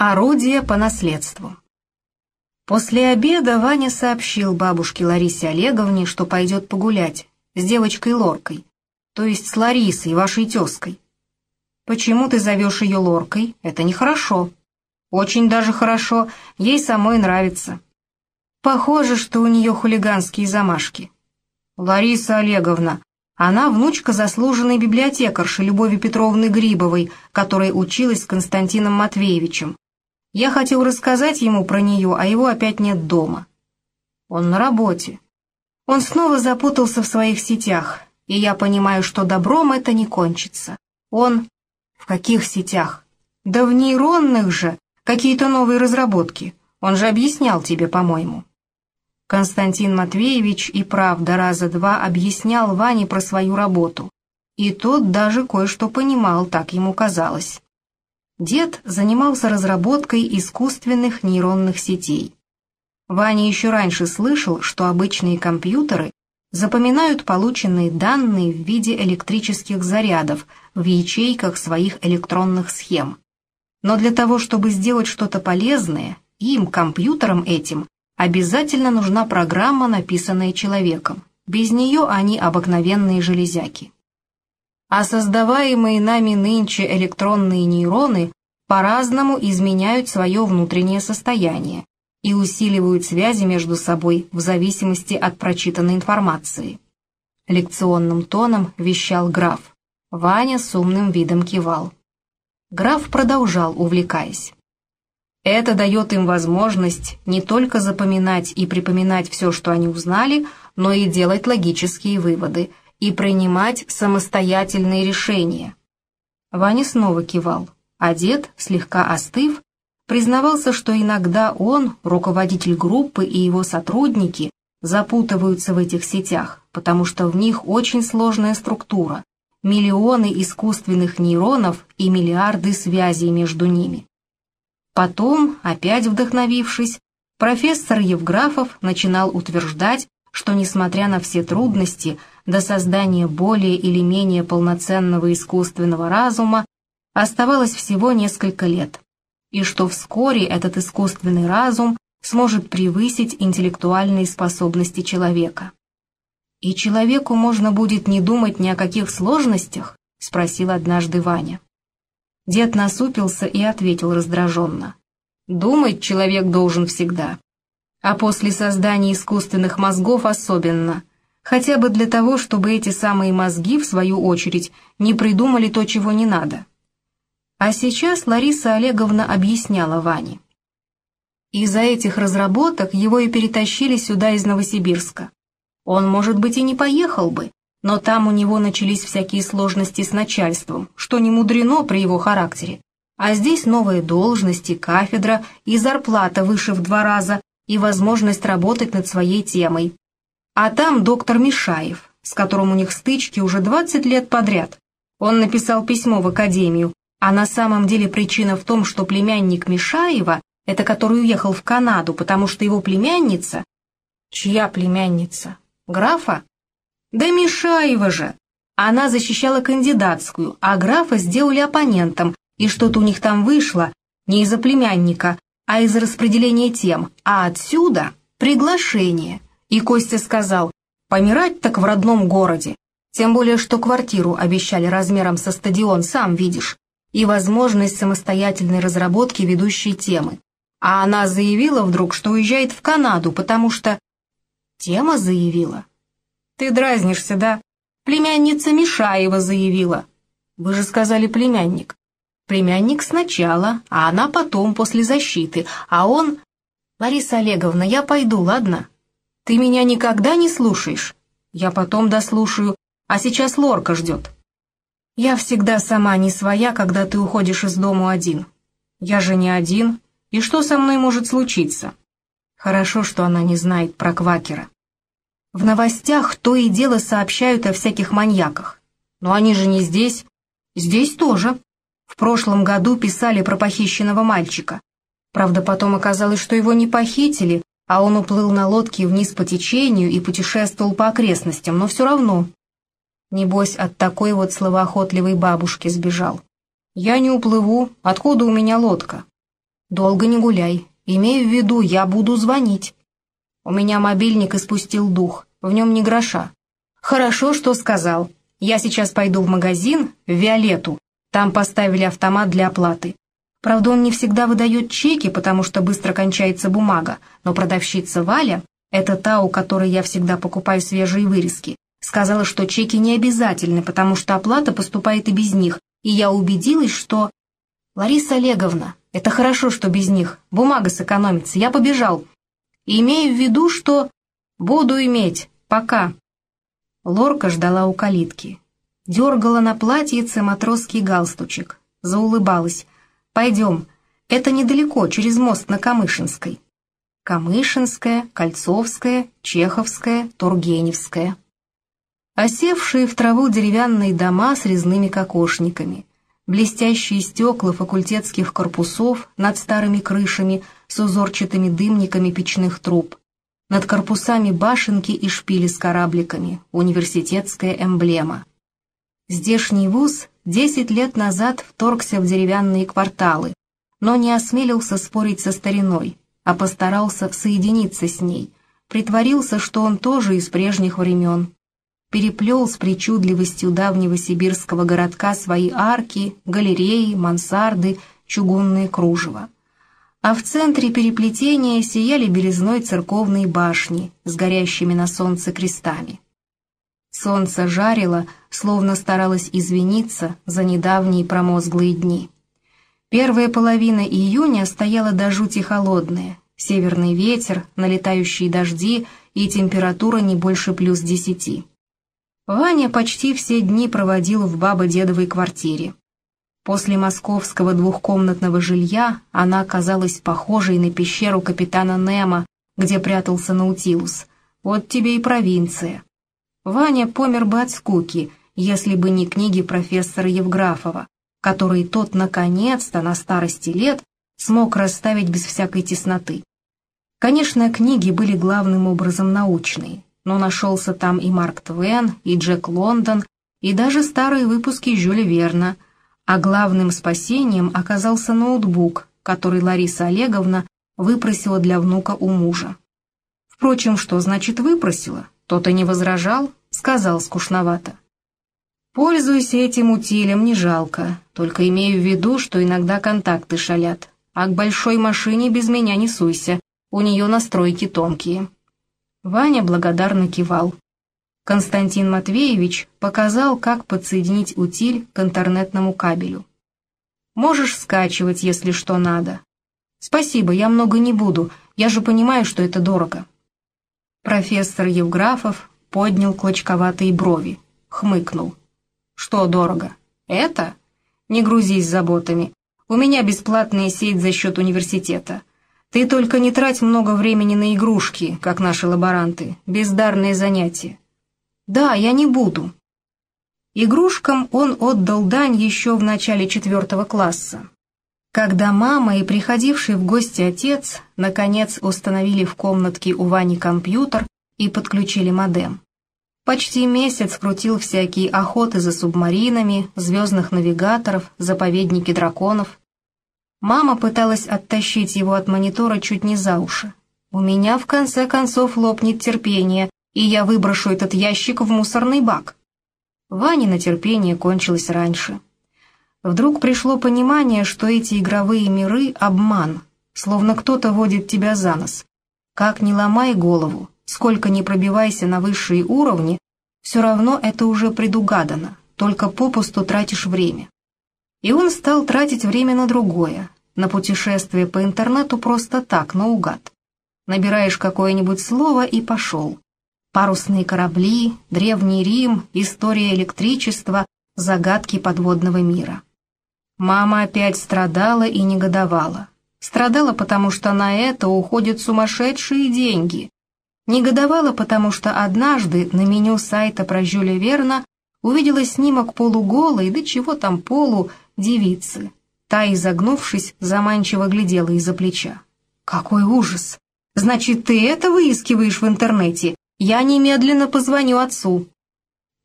Орудие по наследству. После обеда Ваня сообщил бабушке Ларисе Олеговне, что пойдет погулять с девочкой Лоркой, то есть с Ларисой, вашей тезкой. «Почему ты зовешь ее Лоркой? Это нехорошо». «Очень даже хорошо, ей самой нравится». «Похоже, что у нее хулиганские замашки». «Лариса Олеговна, она внучка заслуженной библиотекарши Любови Петровны Грибовой, которая училась с Константином Матвеевичем. Я хотел рассказать ему про нее, а его опять нет дома. Он на работе. Он снова запутался в своих сетях, и я понимаю, что добром это не кончится. Он... В каких сетях? Да в нейронных же, какие-то новые разработки. Он же объяснял тебе, по-моему. Константин Матвеевич и правда раза два объяснял Ване про свою работу. И тот даже кое-что понимал, так ему казалось. Дед занимался разработкой искусственных нейронных сетей. Ваня еще раньше слышал, что обычные компьютеры запоминают полученные данные в виде электрических зарядов в ячейках своих электронных схем. Но для того, чтобы сделать что-то полезное, им, компьютерам этим, обязательно нужна программа, написанная человеком. Без нее они обыкновенные железяки а создаваемые нами нынче электронные нейроны по-разному изменяют свое внутреннее состояние и усиливают связи между собой в зависимости от прочитанной информации. Лекционным тоном вещал граф. Ваня с умным видом кивал. Граф продолжал, увлекаясь. Это дает им возможность не только запоминать и припоминать все, что они узнали, но и делать логические выводы – и принимать самостоятельные решения. Ваня снова кивал, а слегка остыв, признавался, что иногда он, руководитель группы и его сотрудники запутываются в этих сетях, потому что в них очень сложная структура, миллионы искусственных нейронов и миллиарды связей между ними. Потом, опять вдохновившись, профессор Евграфов начинал утверждать, что, несмотря на все трудности, до создания более или менее полноценного искусственного разума оставалось всего несколько лет, и что вскоре этот искусственный разум сможет превысить интеллектуальные способности человека. «И человеку можно будет не думать ни о каких сложностях?» — спросил однажды Ваня. Дед насупился и ответил раздраженно. «Думать человек должен всегда. А после создания искусственных мозгов особенно хотя бы для того, чтобы эти самые мозги, в свою очередь, не придумали то, чего не надо. А сейчас Лариса Олеговна объясняла Ване. Из-за этих разработок его и перетащили сюда из Новосибирска. Он, может быть, и не поехал бы, но там у него начались всякие сложности с начальством, что не мудрено при его характере. А здесь новые должности, кафедра и зарплата выше в два раза, и возможность работать над своей темой, а там доктор Мишаев, с которым у них стычки уже 20 лет подряд. Он написал письмо в академию, а на самом деле причина в том, что племянник Мишаева, это который уехал в Канаду, потому что его племянница... Чья племянница? Графа? Да Мишаева же! Она защищала кандидатскую, а графа сделали оппонентом, и что-то у них там вышло не из-за племянника, а из-за распределения тем, а отсюда приглашение. И Костя сказал, помирать так в родном городе. Тем более, что квартиру обещали размером со стадион, сам видишь, и возможность самостоятельной разработки ведущей темы. А она заявила вдруг, что уезжает в Канаду, потому что... Тема заявила? Ты дразнишься, да? Племянница Мишаева заявила. Вы же сказали племянник. Племянник сначала, а она потом, после защиты, а он... Лариса Олеговна, я пойду, ладно? Ты меня никогда не слушаешь. Я потом дослушаю, а сейчас Лорка ждет. Я всегда сама не своя, когда ты уходишь из дому один. Я же не один, и что со мной может случиться? Хорошо, что она не знает про Квакера. В новостях то и дело сообщают о всяких маньяках. Но они же не здесь. Здесь тоже. В прошлом году писали про похищенного мальчика. Правда, потом оказалось, что его не похитили, а он уплыл на лодке вниз по течению и путешествовал по окрестностям, но все равно. Небось, от такой вот словоохотливой бабушки сбежал. «Я не уплыву, откуда у меня лодка?» «Долго не гуляй. Имею в виду, я буду звонить». У меня мобильник испустил дух, в нем не гроша. «Хорошо, что сказал. Я сейчас пойду в магазин, в Виолетту. Там поставили автомат для оплаты. Правда, он не всегда выдает чеки, потому что быстро кончается бумага, но продавщица Валя, это та, у которой я всегда покупаю свежие вырезки, сказала, что чеки не обязательны, потому что оплата поступает и без них, и я убедилась, что... Лариса Олеговна, это хорошо, что без них, бумага сэкономится, я побежал. Имею в виду, что... Буду иметь, пока. Лорка ждала у калитки. Дергала на платьице матросский галстучек. Заулыбалась. «Пойдем. Это недалеко, через мост на Камышинской». Камышинская, Кольцовская, Чеховская, Тургеневская. Осевшие в траву деревянные дома с резными кокошниками, блестящие стекла факультетских корпусов над старыми крышами с узорчатыми дымниками печных труб, над корпусами башенки и шпили с корабликами, университетская эмблема. Здешний вуз десять лет назад вторгся в деревянные кварталы, но не осмелился спорить со стариной, а постарался соединиться с ней, притворился, что он тоже из прежних времен. Переплел с причудливостью давнего сибирского городка свои арки, галереи, мансарды, чугунные кружева. А в центре переплетения сияли березной церковные башни с горящими на солнце крестами. Солнце жарило, словно старалось извиниться за недавние промозглые дни. Первая половина июня стояла до жути холодная, северный ветер, налетающие дожди и температура не больше плюс десяти. Ваня почти все дни проводил в баба-дедовой квартире. После московского двухкомнатного жилья она оказалась похожей на пещеру капитана Немо, где прятался Наутилус. Вот тебе и провинция. Ваня помер бы от скуки, если бы не книги профессора Евграфова, который тот наконец-то на старости лет смог расставить без всякой тесноты. Конечно, книги были главным образом научные, но нашелся там и Марк Твен, и Джек Лондон, и даже старые выпуски Жюля Верна, а главным спасением оказался ноутбук, который Лариса Олеговна выпросила для внука у мужа. Впрочем, что значит выпросила? Тот и не возражал, сказал скучновато. Пользуйся этим утилем, не жалко, только имею в виду, что иногда контакты шалят, а к большой машине без меня не суйся, у нее настройки тонкие». Ваня благодарно кивал. Константин Матвеевич показал, как подсоединить утиль к интернетному кабелю. «Можешь скачивать, если что надо». «Спасибо, я много не буду, я же понимаю, что это дорого». Профессор Евграфов поднял клочковатые брови, хмыкнул. Что дорого? Это? Не грузись заботами. У меня бесплатная сеть за счет университета. Ты только не трать много времени на игрушки, как наши лаборанты. Бездарные занятия. Да, я не буду. Игрушкам он отдал дань еще в начале четвертого класса. Когда мама и приходивший в гости отец наконец установили в комнатке у Вани компьютер и подключили модем. Почти месяц крутил всякие охоты за субмаринами, звездных навигаторов, заповедники драконов. Мама пыталась оттащить его от монитора чуть не за уши. «У меня в конце концов лопнет терпение, и я выброшу этот ящик в мусорный бак». Ваня терпение кончилось раньше. Вдруг пришло понимание, что эти игровые миры — обман, словно кто-то водит тебя за нос. Как не ломай голову, сколько ни пробивайся на высшие уровни, все равно это уже предугадано, только попусту тратишь время. И он стал тратить время на другое, на путешествие по интернету просто так, наугад. Набираешь какое-нибудь слово и пошел. Парусные корабли, Древний Рим, история электричества, загадки подводного мира. Мама опять страдала и негодовала. Страдала, потому что на это уходят сумасшедшие деньги. Негодовала, потому что однажды на меню сайта про Жюля Верна увидела снимок полуголой, да чего там полу, девицы. Та, изогнувшись, заманчиво глядела из-за плеча. «Какой ужас! Значит, ты это выискиваешь в интернете? Я немедленно позвоню отцу».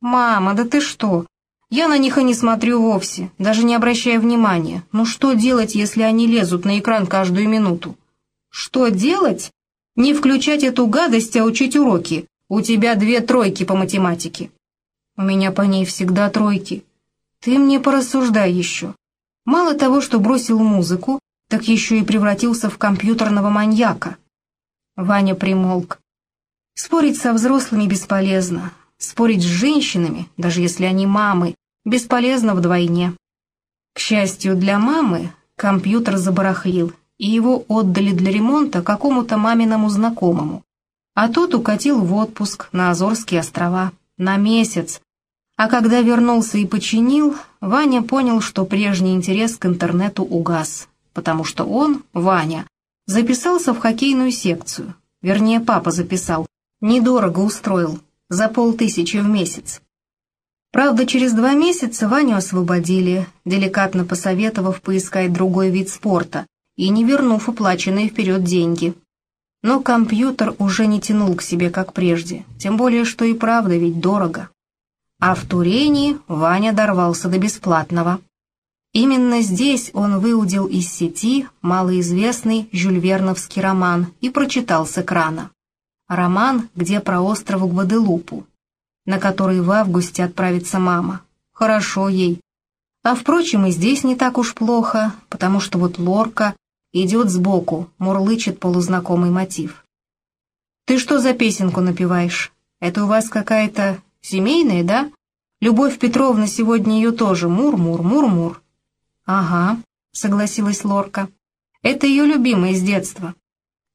«Мама, да ты что? Я на них и не смотрю вовсе, даже не обращая внимания. Ну что делать, если они лезут на экран каждую минуту? Что делать? Не включать эту гадость, а учить уроки. У тебя две тройки по математике. У меня по ней всегда тройки. Ты мне порассуждай еще. Мало того, что бросил музыку, так еще и превратился в компьютерного маньяка. Ваня примолк. Спорить со взрослыми бесполезно. Спорить с женщинами, даже если они мамы, бесполезно вдвойне. К счастью для мамы, компьютер забарахлил, и его отдали для ремонта какому-то маминому знакомому. А тот укатил в отпуск на Азорские острова на месяц. А когда вернулся и починил, Ваня понял, что прежний интерес к интернету угас, потому что он, Ваня, записался в хоккейную секцию. Вернее, папа записал. Недорого устроил, за полтысячи в месяц. Правда, через два месяца Ваню освободили, деликатно посоветовав поискать другой вид спорта и не вернув уплаченные вперед деньги. Но компьютер уже не тянул к себе, как прежде, тем более, что и правда ведь дорого. А в Турении Ваня дорвался до бесплатного. Именно здесь он выудил из сети малоизвестный жюльверновский роман и прочитал с экрана. Роман, где про остров Гваделупу, на который в августе отправится мама. Хорошо ей. А впрочем, и здесь не так уж плохо, потому что вот Лорка идет сбоку, мурлычет полузнакомый мотив. «Ты что за песенку напеваешь? Это у вас какая-то семейная, да? Любовь Петровна сегодня ее тоже мур-мур-мур-мур». «Ага», — согласилась Лорка. «Это ее любимая из детства.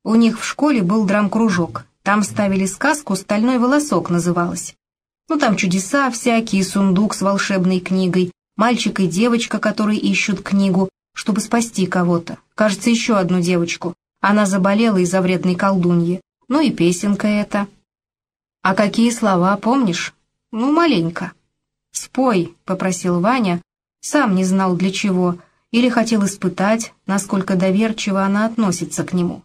У них в школе был драм-кружок. Там ставили сказку «Стальной волосок» называлась. Ну, там чудеса всякие, сундук с волшебной книгой, мальчик и девочка, которые ищут книгу, чтобы спасти кого-то. Кажется, еще одну девочку. Она заболела из-за вредной колдуньи. Ну и песенка эта. А какие слова, помнишь? Ну, маленько. «Спой», — попросил Ваня, сам не знал для чего, или хотел испытать, насколько доверчиво она относится к нему.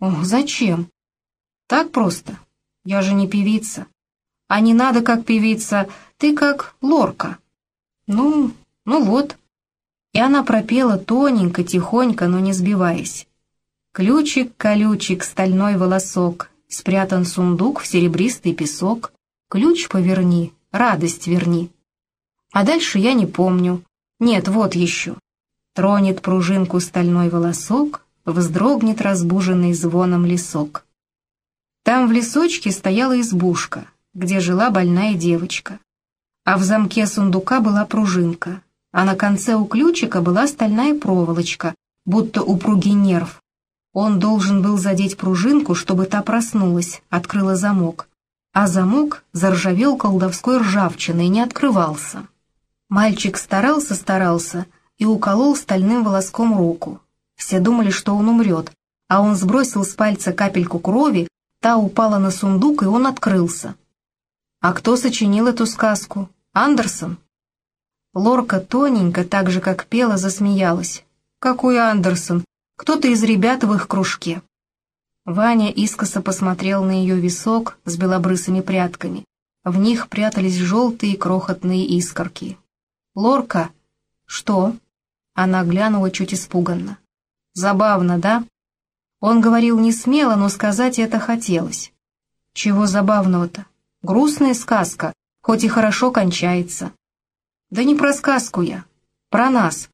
«Ох, зачем?» «Так просто. Я же не певица. А не надо как певица, ты как лорка. Ну, ну вот. И она пропела тоненько, тихонько, но не сбиваясь. Ключик-колючик, стальной волосок, спрятан сундук в серебристый песок. Ключ поверни, радость верни. А дальше я не помню. Нет, вот еще. Тронет пружинку стальной волосок, вздрогнет разбуженный звоном лесок. Там в лесочке стояла избушка, где жила больная девочка. А в замке сундука была пружинка, а на конце у ключика была стальная проволочка, будто упругий нерв. Он должен был задеть пружинку, чтобы та проснулась, открыла замок. А замок заржавел колдовской ржавчиной и не открывался. Мальчик старался-старался и уколол стальным волоском руку. Все думали, что он умрет, а он сбросил с пальца капельку крови, та упала на сундук, и он открылся. А кто сочинил эту сказку? Андерсон? Лорка тоненько, так же, как пела, засмеялась. Какой Андерсон? Кто-то из ребят в их кружке. Ваня искоса посмотрел на ее висок с белобрысыми прядками. В них прятались желтые крохотные искорки. «Лорка!» «Что?» Она глянула чуть испуганно. «Забавно, да?» Он говорил не смело, но сказать это хотелось. «Чего забавного-то?» Грустная сказка, хоть и хорошо кончается. Да не про сказку я, про нас.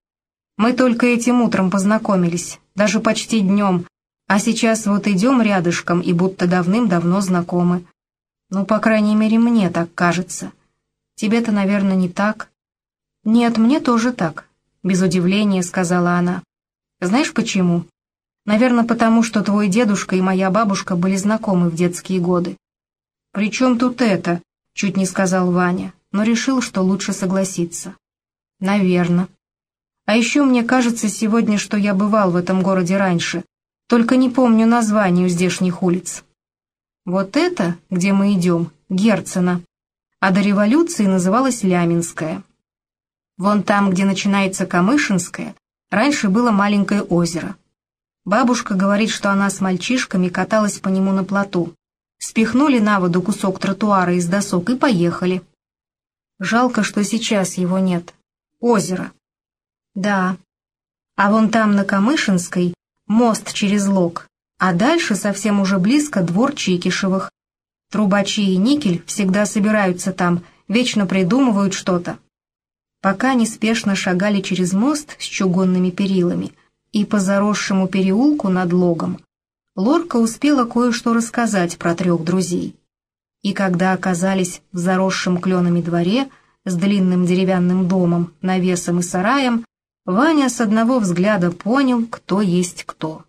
Мы только этим утром познакомились, даже почти днем, а сейчас вот идем рядышком и будто давным-давно знакомы. Ну, по крайней мере, мне так кажется. Тебе-то, наверное, не так. Нет, мне тоже так, без удивления сказала она. Знаешь почему? Наверное, потому что твой дедушка и моя бабушка были знакомы в детские годы. «При чем тут это?» — чуть не сказал Ваня, но решил, что лучше согласиться. «Наверно. А еще мне кажется сегодня, что я бывал в этом городе раньше, только не помню название у здешних улиц. Вот это, где мы идем, Герцена, а до революции называлась Ляминская. Вон там, где начинается Камышинская, раньше было маленькое озеро. Бабушка говорит, что она с мальчишками каталась по нему на плоту спихнули на воду кусок тротуара из досок и поехали. Жалко, что сейчас его нет. Озеро. Да. А вон там на Камышинской мост через Лог, а дальше совсем уже близко двор Чикишевых. Трубачи и никель всегда собираются там, вечно придумывают что-то. Пока неспешно шагали через мост с чугунными перилами и по заросшему переулку над логом, Лорка успела кое-что рассказать про трех друзей. И когда оказались в заросшем кленами дворе с длинным деревянным домом, навесом и сараем, Ваня с одного взгляда понял, кто есть кто.